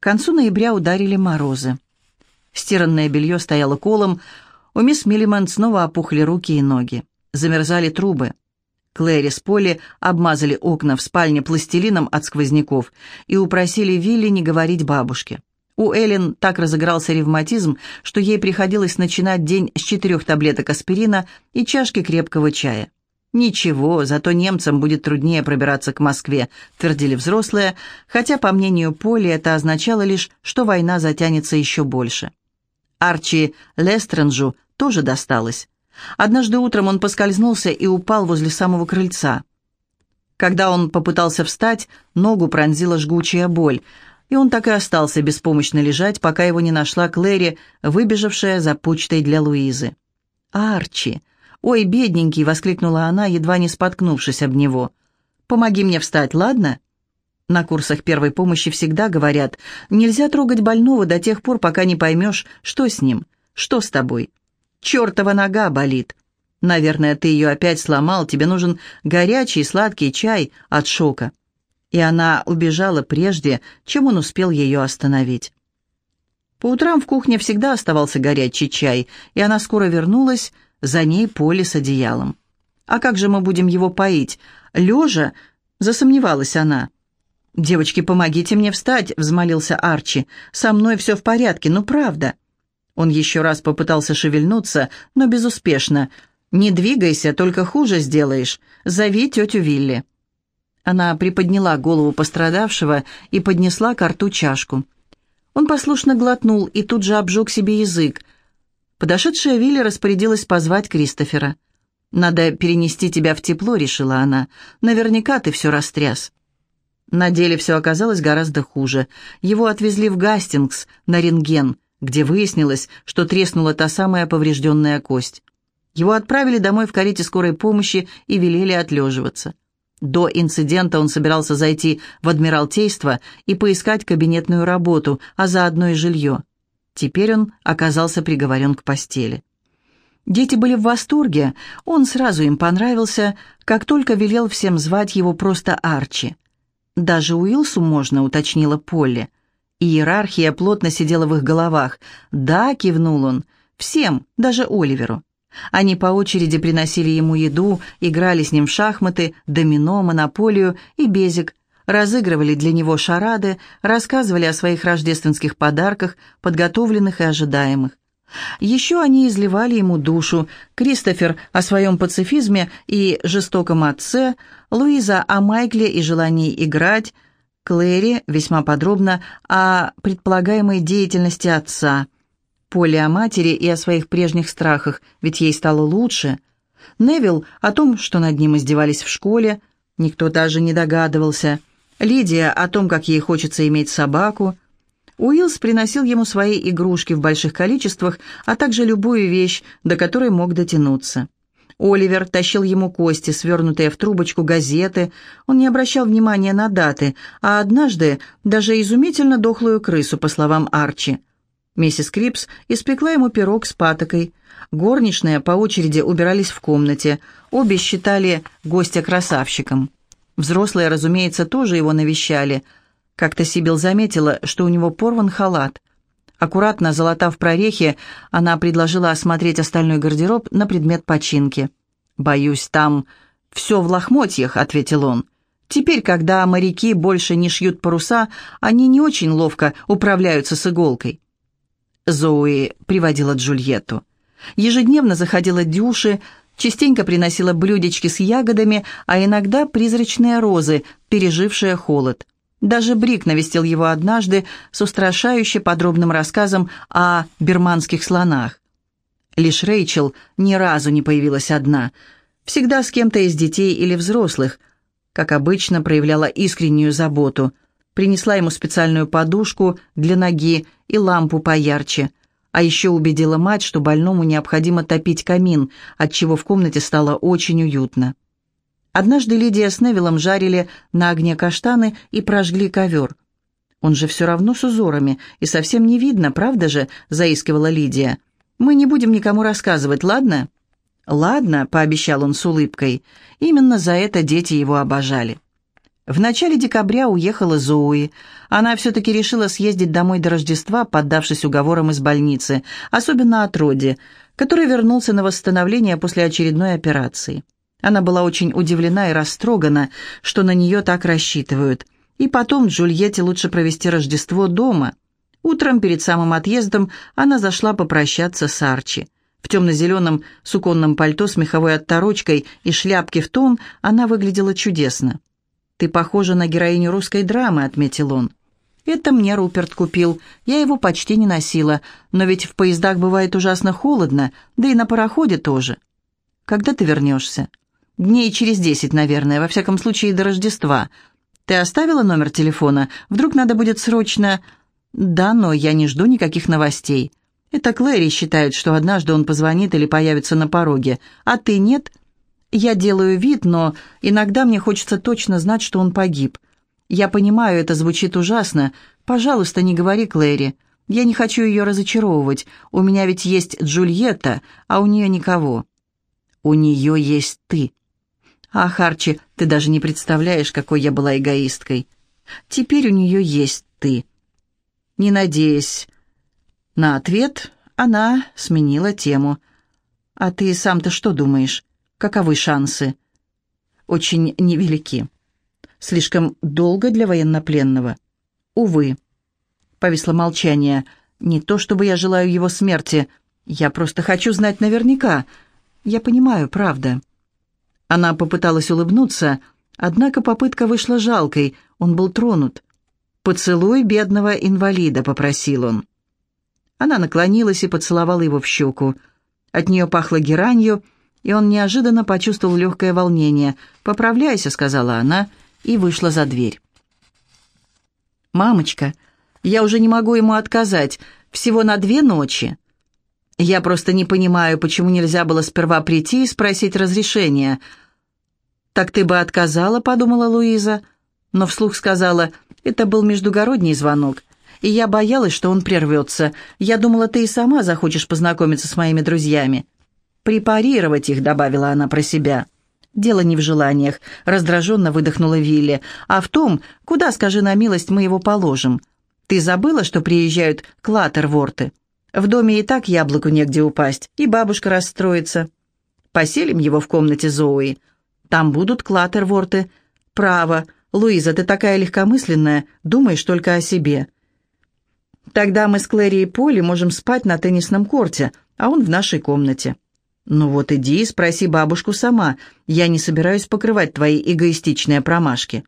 К концу ноября ударили морозы. Стиранное белье стояло колом, у мисс Миллиман снова опухли руки и ноги. Замерзали трубы. Клэри с Полли обмазали окна в спальне пластилином от сквозняков и упросили Вилли не говорить бабушке. У Эллен так разыгрался ревматизм, что ей приходилось начинать день с четырех таблеток аспирина и чашки крепкого чая. «Ничего, зато немцам будет труднее пробираться к Москве», — твердили взрослые, хотя, по мнению Поли, это означало лишь, что война затянется еще больше. Арчи Лестренджу тоже досталось. Однажды утром он поскользнулся и упал возле самого крыльца. Когда он попытался встать, ногу пронзила жгучая боль, и он так и остался беспомощно лежать, пока его не нашла Клэри, выбежавшая за почтой для Луизы. «Арчи! Ой, бедненький!» — воскликнула она, едва не споткнувшись об него. «Помоги мне встать, ладно?» На курсах первой помощи всегда говорят, нельзя трогать больного до тех пор, пока не поймешь, что с ним, что с тобой. Чертова нога болит. Наверное, ты ее опять сломал, тебе нужен горячий сладкий чай от шока. И она убежала прежде, чем он успел ее остановить. По утрам в кухне всегда оставался горячий чай, и она скоро вернулась, за ней Поле с одеялом. «А как же мы будем его поить? Лежа?» — засомневалась она. «Девочки, помогите мне встать», — взмолился Арчи. «Со мной все в порядке, ну правда». Он еще раз попытался шевельнуться, но безуспешно. «Не двигайся, только хуже сделаешь. Зови тетю Вилли». Она приподняла голову пострадавшего и поднесла к рту чашку. Он послушно глотнул и тут же обжег себе язык. Подошедшая Вилли распорядилась позвать Кристофера. «Надо перенести тебя в тепло», — решила она. «Наверняка ты все растряс». На деле все оказалось гораздо хуже. Его отвезли в Гастингс на рентген, где выяснилось, что треснула та самая поврежденная кость. Его отправили домой в карете скорой помощи и велели отлеживаться. До инцидента он собирался зайти в Адмиралтейство и поискать кабинетную работу, а заодно и жилье. Теперь он оказался приговорен к постели. Дети были в восторге, он сразу им понравился, как только велел всем звать его просто Арчи. «Даже Уилсу можно», — уточнила Полли. Иерархия плотно сидела в их головах. «Да», — кивнул он, — «всем, даже Оливеру». Они по очереди приносили ему еду, играли с ним в шахматы, домино, монополию и безик, разыгрывали для него шарады, рассказывали о своих рождественских подарках, подготовленных и ожидаемых. Еще они изливали ему душу. Кристофер о своем пацифизме и жестоком отце, Луиза о Майкле и желании играть, Клэри весьма подробно о предполагаемой деятельности отца, Поле о матери и о своих прежних страхах, ведь ей стало лучше. Невил о том, что над ним издевались в школе, никто даже не догадывался. Лидия о том, как ей хочется иметь собаку – Уиллс приносил ему свои игрушки в больших количествах, а также любую вещь, до которой мог дотянуться. Оливер тащил ему кости, свернутые в трубочку газеты. Он не обращал внимания на даты, а однажды даже изумительно дохлую крысу, по словам Арчи. Миссис Крипс испекла ему пирог с патокой. Горничные по очереди убирались в комнате. Обе считали гостя красавчиком. Взрослые, разумеется, тоже его навещали – как-то Сибил заметила, что у него порван халат. Аккуратно залатав прорехи, она предложила осмотреть остальной гардероб на предмет починки. «Боюсь, там все в лохмотьях», — ответил он. «Теперь, когда моряки больше не шьют паруса, они не очень ловко управляются с иголкой». Зоуи приводила Джульетту. Ежедневно заходила дюши, частенько приносила блюдечки с ягодами, а иногда призрачные розы, пережившие холод. Даже Брик навестил его однажды с устрашающе подробным рассказом о берманских слонах. Лишь Рэйчел ни разу не появилась одна, всегда с кем-то из детей или взрослых, как обычно проявляла искреннюю заботу, принесла ему специальную подушку для ноги и лампу поярче, а еще убедила мать, что больному необходимо топить камин, отчего в комнате стало очень уютно. Однажды Лидия с Невилом жарили на огне каштаны и прожгли ковер. «Он же все равно с узорами, и совсем не видно, правда же?» — заискивала Лидия. «Мы не будем никому рассказывать, ладно?» «Ладно», — пообещал он с улыбкой. Именно за это дети его обожали. В начале декабря уехала Зоуи. Она все-таки решила съездить домой до Рождества, поддавшись уговорам из больницы, особенно от Роди, который вернулся на восстановление после очередной операции. Она была очень удивлена и растрогана, что на нее так рассчитывают. И потом Джульетте лучше провести Рождество дома. Утром перед самым отъездом она зашла попрощаться с Арчи. В темно-зеленом суконном пальто с меховой отторочкой и шляпке в тон она выглядела чудесно. «Ты похожа на героиню русской драмы», — отметил он. «Это мне Руперт купил. Я его почти не носила. Но ведь в поездах бывает ужасно холодно, да и на пароходе тоже. Когда ты вернешься?» «Дней через десять, наверное, во всяком случае до Рождества. Ты оставила номер телефона? Вдруг надо будет срочно...» «Да, но я не жду никаких новостей. Это Клэри считает, что однажды он позвонит или появится на пороге. А ты нет?» Я делаю вид, но иногда мне хочется точно знать, что он погиб. Я понимаю, это звучит ужасно. Пожалуйста, не говори Клэри. Я не хочу ее разочаровывать. У меня ведь есть Джульетта, а у нее никого. У нее есть ты. Ах, Арчи, ты даже не представляешь, какой я была эгоисткой. Теперь у нее есть ты. Не надеясь на ответ, она сменила тему. А ты сам-то что думаешь? Каковы шансы? Очень невелики. Слишком долго для военнопленного. Увы. Повисло молчание. Не то чтобы я желаю его смерти. Я просто хочу знать наверняка. Я понимаю, правда. Она попыталась улыбнуться, однако попытка вышла жалкой. Он был тронут. «Поцелуй бедного инвалида», — попросил он. Она наклонилась и поцеловала его в щеку. От нее пахло геранью, — и он неожиданно почувствовал легкое волнение. «Поправляйся», — сказала она, и вышла за дверь. «Мамочка, я уже не могу ему отказать. Всего на две ночи. Я просто не понимаю, почему нельзя было сперва прийти и спросить разрешения». «Так ты бы отказала», — подумала Луиза, но вслух сказала, «это был междугородний звонок, и я боялась, что он прервется. Я думала, ты и сама захочешь познакомиться с моими друзьями» препарировать их», — добавила она про себя. «Дело не в желаниях», — раздраженно выдохнула Вилли, «а в том, куда, скажи на милость, мы его положим. Ты забыла, что приезжают клатерворты? В доме и так яблоку негде упасть, и бабушка расстроится. Поселим его в комнате Зои. Там будут клатерворты. Право, Луиза, ты такая легкомысленная, думаешь только о себе». Тогда мы с Клэри и Поли можем спать на теннисном корте, а он в нашей комнате. «Ну вот иди и спроси бабушку сама. Я не собираюсь покрывать твои эгоистичные промашки».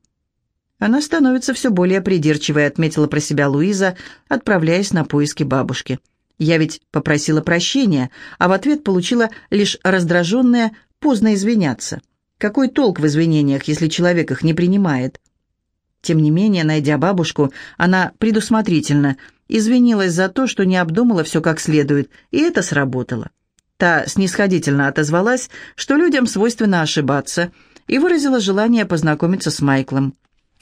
Она становится все более придирчивой, отметила про себя Луиза, отправляясь на поиски бабушки. «Я ведь попросила прощения, а в ответ получила лишь раздраженное «поздно извиняться». Какой толк в извинениях, если человек их не принимает?» Тем не менее, найдя бабушку, она предусмотрительно извинилась за то, что не обдумала все как следует, и это сработало. Та снисходительно отозвалась, что людям свойственно ошибаться, и выразила желание познакомиться с Майклом.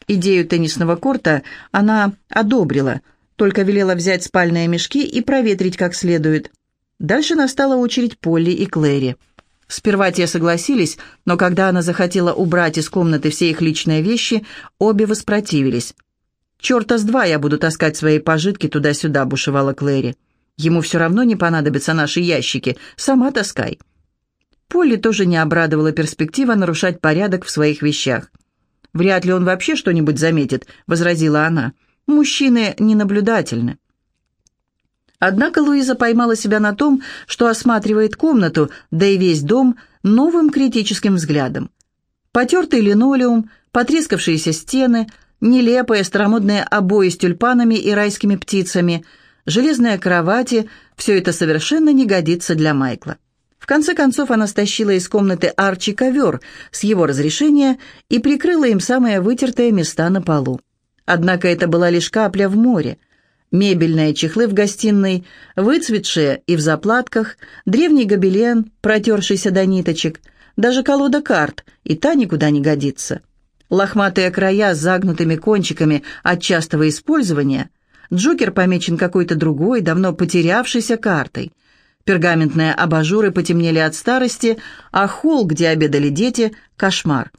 Идею теннисного корта она одобрила, только велела взять спальные мешки и проветрить как следует. Дальше настала очередь Полли и Клэри. Сперва те согласились, но когда она захотела убрать из комнаты все их личные вещи, обе воспротивились. «Черта с два я буду таскать свои пожитки туда-сюда», — бушевала Клэри. Ему все равно не понадобятся наши ящики. Сама таскай». Полли тоже не обрадовала перспектива нарушать порядок в своих вещах. «Вряд ли он вообще что-нибудь заметит», — возразила она. «Мужчины ненаблюдательны». Однако Луиза поймала себя на том, что осматривает комнату, да и весь дом, новым критическим взглядом. Потертый линолеум, потрескавшиеся стены, нелепые старомодные обои с тюльпанами и райскими птицами — железные кровати – все это совершенно не годится для Майкла. В конце концов она стащила из комнаты Арчи ковер с его разрешения и прикрыла им самые вытертые места на полу. Однако это была лишь капля в море. Мебельные чехлы в гостиной, выцветшие и в заплатках, древний гобелен, протершийся до ниточек, даже колода карт, и та никуда не годится. Лохматые края с загнутыми кончиками от частого использования – Джокер помечен какой-то другой, давно потерявшейся картой. Пергаментные абажуры потемнели от старости, а холл, где обедали дети, — кошмар.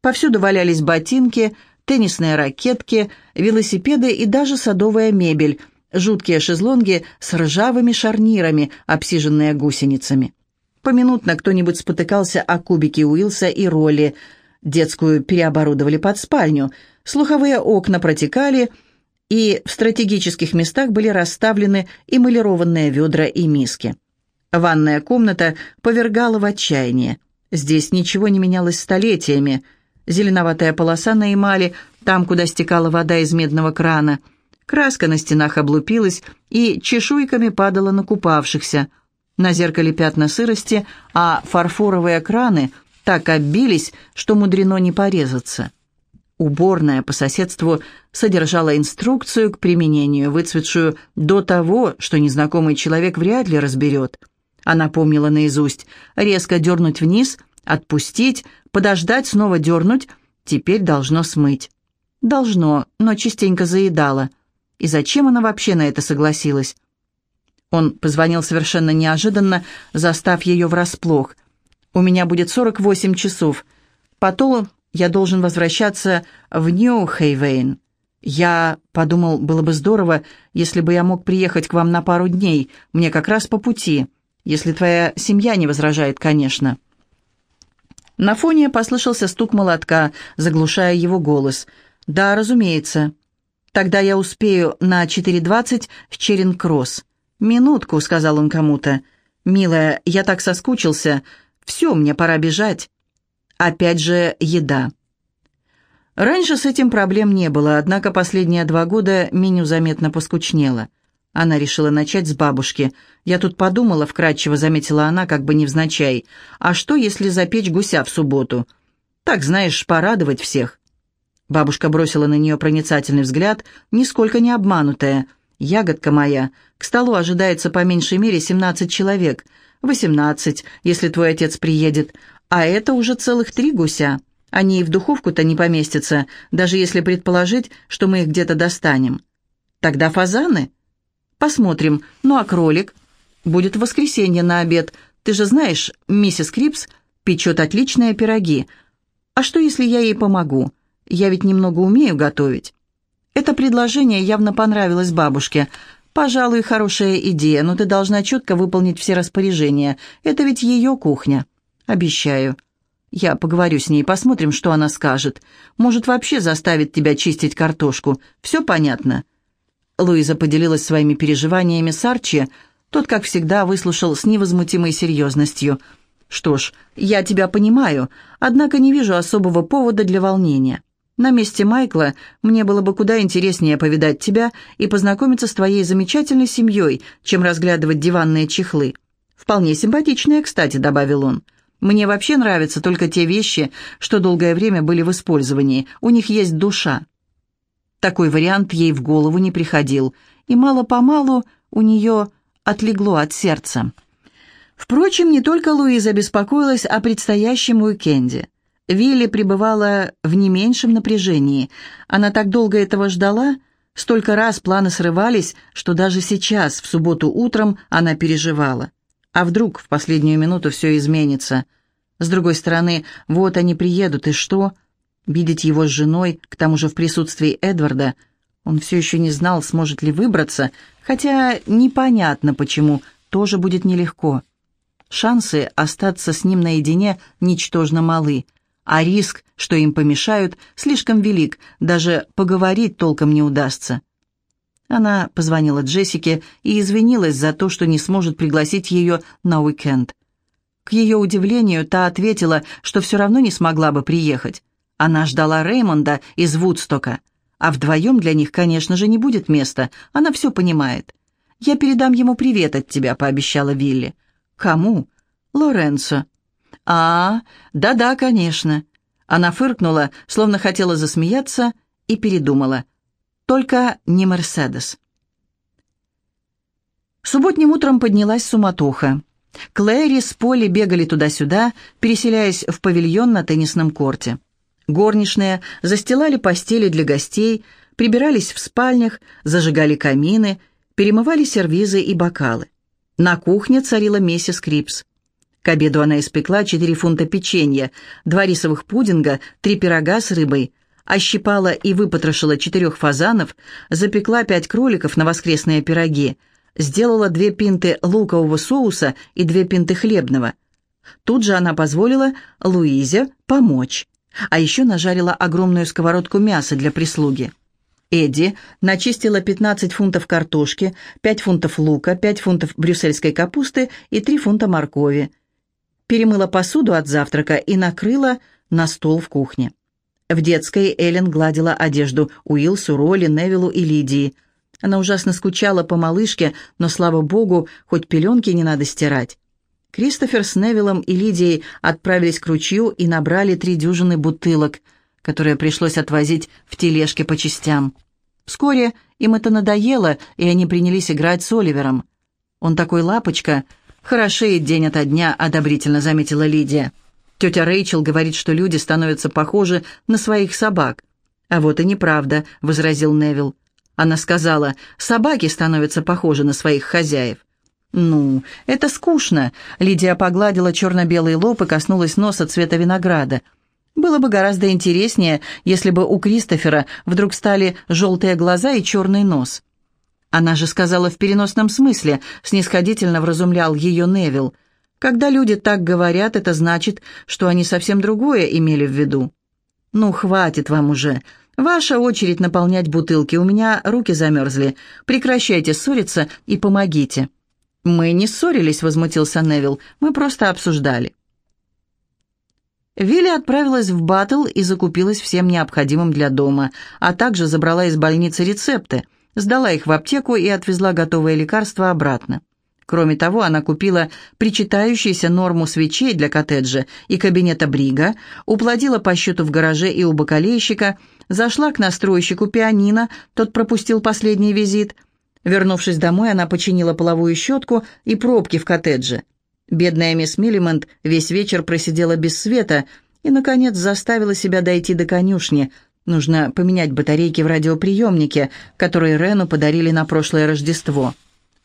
Повсюду валялись ботинки, теннисные ракетки, велосипеды и даже садовая мебель, жуткие шезлонги с ржавыми шарнирами, обсиженные гусеницами. Поминутно кто-нибудь спотыкался о кубики Уилса и Ролли. Детскую переоборудовали под спальню. Слуховые окна протекали, и в стратегических местах были расставлены эмалированные ведра и миски. Ванная комната повергала в отчаяние. Здесь ничего не менялось столетиями. Зеленоватая полоса на эмали, там, куда стекала вода из медного крана. Краска на стенах облупилась и чешуйками падала на купавшихся – на зеркале пятна сырости, а фарфоровые краны так оббились, что мудрено не порезаться. Уборная по соседству содержала инструкцию к применению, выцветшую до того, что незнакомый человек вряд ли разберет. Она помнила наизусть резко дернуть вниз, отпустить, подождать, снова дернуть, теперь должно смыть. Должно, но частенько заедала. И зачем она вообще на это согласилась? Он позвонил совершенно неожиданно, застав ее врасплох. «У меня будет 48 часов. Потом я должен возвращаться в Нью-Хейвейн. Я подумал, было бы здорово, если бы я мог приехать к вам на пару дней. Мне как раз по пути, если твоя семья не возражает, конечно». На фоне послышался стук молотка, заглушая его голос. «Да, разумеется. Тогда я успею на 4.20 в Черинг-Кросс. «Минутку», — сказал он кому-то. «Милая, я так соскучился. Все, мне пора бежать». Опять же, еда. Раньше с этим проблем не было, однако последние два года меню заметно поскучнело. Она решила начать с бабушки. «Я тут подумала», — вкратчиво заметила она, как бы невзначай. «А что, если запечь гуся в субботу? Так, знаешь, порадовать всех». Бабушка бросила на нее проницательный взгляд, нисколько не обманутая — «Ягодка моя, к столу ожидается по меньшей мере 17 человек. 18, если твой отец приедет. А это уже целых три гуся. Они и в духовку-то не поместятся, даже если предположить, что мы их где-то достанем. Тогда фазаны? Посмотрим. Ну а кролик? Будет в воскресенье на обед. Ты же знаешь, миссис Крипс печет отличные пироги. А что, если я ей помогу? Я ведь немного умею готовить». Это предложение явно понравилось бабушке. «Пожалуй, хорошая идея, но ты должна четко выполнить все распоряжения. Это ведь ее кухня». «Обещаю». «Я поговорю с ней, посмотрим, что она скажет. Может, вообще заставит тебя чистить картошку. Все понятно?» Луиза поделилась своими переживаниями с Арчи. Тот, как всегда, выслушал с невозмутимой серьезностью. «Что ж, я тебя понимаю, однако не вижу особого повода для волнения». На месте Майкла мне было бы куда интереснее повидать тебя и познакомиться с твоей замечательной семьей, чем разглядывать диванные чехлы. Вполне симпатичные, кстати», — добавил он. «Мне вообще нравятся только те вещи, что долгое время были в использовании. У них есть душа». Такой вариант ей в голову не приходил, и мало-помалу у нее отлегло от сердца. Впрочем, не только Луиза беспокоилась о предстоящем уикенде. Вилли пребывала в не меньшем напряжении. Она так долго этого ждала, столько раз планы срывались, что даже сейчас, в субботу утром, она переживала. А вдруг в последнюю минуту все изменится? С другой стороны, вот они приедут, и что? Видеть его с женой, к тому же в присутствии Эдварда, он все еще не знал, сможет ли выбраться, хотя непонятно почему, тоже будет нелегко. Шансы остаться с ним наедине ничтожно малы – а риск, что им помешают, слишком велик, даже поговорить толком не удастся. Она позвонила Джессике и извинилась за то, что не сможет пригласить ее на уикенд. К ее удивлению, та ответила, что все равно не смогла бы приехать. Она ждала Реймонда из Вудстока, а вдвоем для них, конечно же, не будет места, она все понимает. «Я передам ему привет от тебя», — пообещала Вилли. «Кому?» «Лоренцо». «А, да-да, конечно». Она фыркнула, словно хотела засмеяться, и передумала. Только не Мерседес. Субботним утром поднялась суматоха. Клэри с Поли бегали туда-сюда, переселяясь в павильон на теннисном корте. Горничные застилали постели для гостей, прибирались в спальнях, зажигали камины, перемывали сервизы и бокалы. На кухне царила миссис Крипс. К обеду она испекла 4 фунта печенья, два рисовых пудинга, три пирога с рыбой, ощипала и выпотрошила четырех фазанов, запекла пять кроликов на воскресные пироги, сделала две пинты лукового соуса и две пинты хлебного. Тут же она позволила Луизе помочь, а еще нажарила огромную сковородку мяса для прислуги. Эдди начистила 15 фунтов картошки, 5 фунтов лука, 5 фунтов брюссельской капусты и 3 фунта моркови. Перемыла посуду от завтрака и накрыла на стол в кухне. В детской Эллен гладила одежду Уилсу, Ролли, Невилу и Лидии. Она ужасно скучала по малышке, но, слава богу, хоть пеленки не надо стирать. Кристофер с Невилом и Лидией отправились к ручью и набрали три дюжины бутылок, которые пришлось отвозить в тележке по частям. Вскоре им это надоело, и они принялись играть с Оливером. «Он такой лапочка, хорошеет день ото дня», — одобрительно заметила Лидия. Тетя Рэйчел говорит, что люди становятся похожи на своих собак. «А вот и неправда», — возразил Невил. Она сказала, «собаки становятся похожи на своих хозяев». «Ну, это скучно», — Лидия погладила черно-белый лоб и коснулась носа цвета винограда. «Было бы гораздо интереснее, если бы у Кристофера вдруг стали желтые глаза и черный нос». Она же сказала в переносном смысле, снисходительно вразумлял ее Невил. Когда люди так говорят, это значит, что они совсем другое имели в виду. «Ну, хватит вам уже. Ваша очередь наполнять бутылки. У меня руки замерзли. Прекращайте ссориться и помогите». «Мы не ссорились», — возмутился Невил. «Мы просто обсуждали». Вилли отправилась в Баттл и закупилась всем необходимым для дома, а также забрала из больницы рецепты, сдала их в аптеку и отвезла готовые лекарства обратно. Кроме того, она купила причитающуюся норму свечей для коттеджа и кабинета Брига, уплатила по счету в гараже и у бакалейщика, зашла к настройщику пианино, тот пропустил последний визит. Вернувшись домой, она починила половую щетку и пробки в коттедже. Бедная мисс Миллимонт весь вечер просидела без света и, наконец, заставила себя дойти до конюшни. Нужно поменять батарейки в радиоприемнике, которые Рену подарили на прошлое Рождество.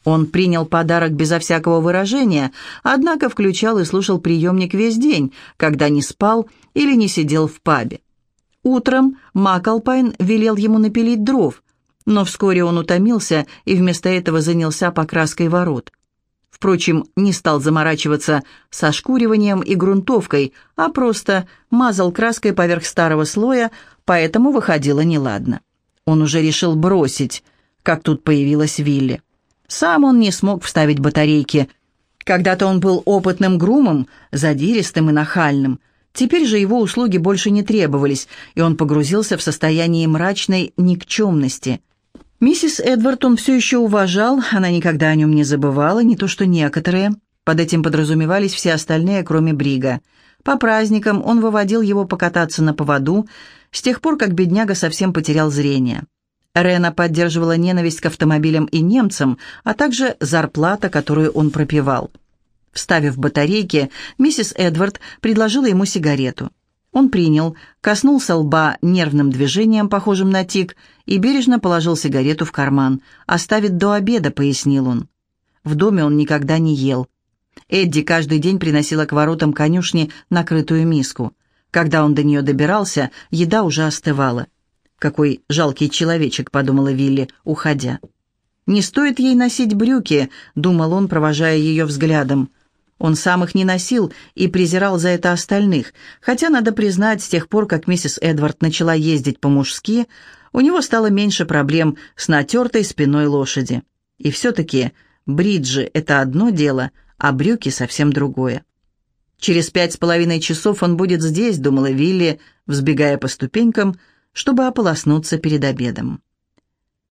Он принял подарок безо всякого выражения, однако включал и слушал приемник весь день, когда не спал или не сидел в пабе. Утром Макалпайн велел ему напилить дров, но вскоре он утомился и вместо этого занялся покраской ворот. Впрочем, не стал заморачиваться со шкуриванием и грунтовкой, а просто мазал краской поверх старого слоя, поэтому выходило неладно. Он уже решил бросить, как тут появилась Вилли. Сам он не смог вставить батарейки. Когда-то он был опытным грумом, задиристым и нахальным. Теперь же его услуги больше не требовались, и он погрузился в состояние мрачной никчемности. Миссис Эдвард он все еще уважал, она никогда о нем не забывала, не то что некоторые. Под этим подразумевались все остальные, кроме Брига. По праздникам он выводил его покататься на поводу, с тех пор, как бедняга совсем потерял зрение. Рена поддерживала ненависть к автомобилям и немцам, а также зарплата, которую он пропивал. Вставив батарейки, миссис Эдвард предложила ему сигарету. Он принял, коснулся лба нервным движением, похожим на тик, и бережно положил сигарету в карман. «Оставит до обеда», — пояснил он. В доме он никогда не ел. Эдди каждый день приносила к воротам конюшни накрытую миску. Когда он до нее добирался, еда уже остывала. «Какой жалкий человечек», — подумала Вилли, уходя. «Не стоит ей носить брюки», — думал он, провожая ее взглядом. Он сам их не носил и презирал за это остальных, хотя, надо признать, с тех пор, как миссис Эдвард начала ездить по-мужски, у него стало меньше проблем с натертой спиной лошади. И все-таки бриджи — это одно дело, а брюки — совсем другое. Через пять с половиной часов он будет здесь, думала Вилли, взбегая по ступенькам, — чтобы ополоснуться перед обедом.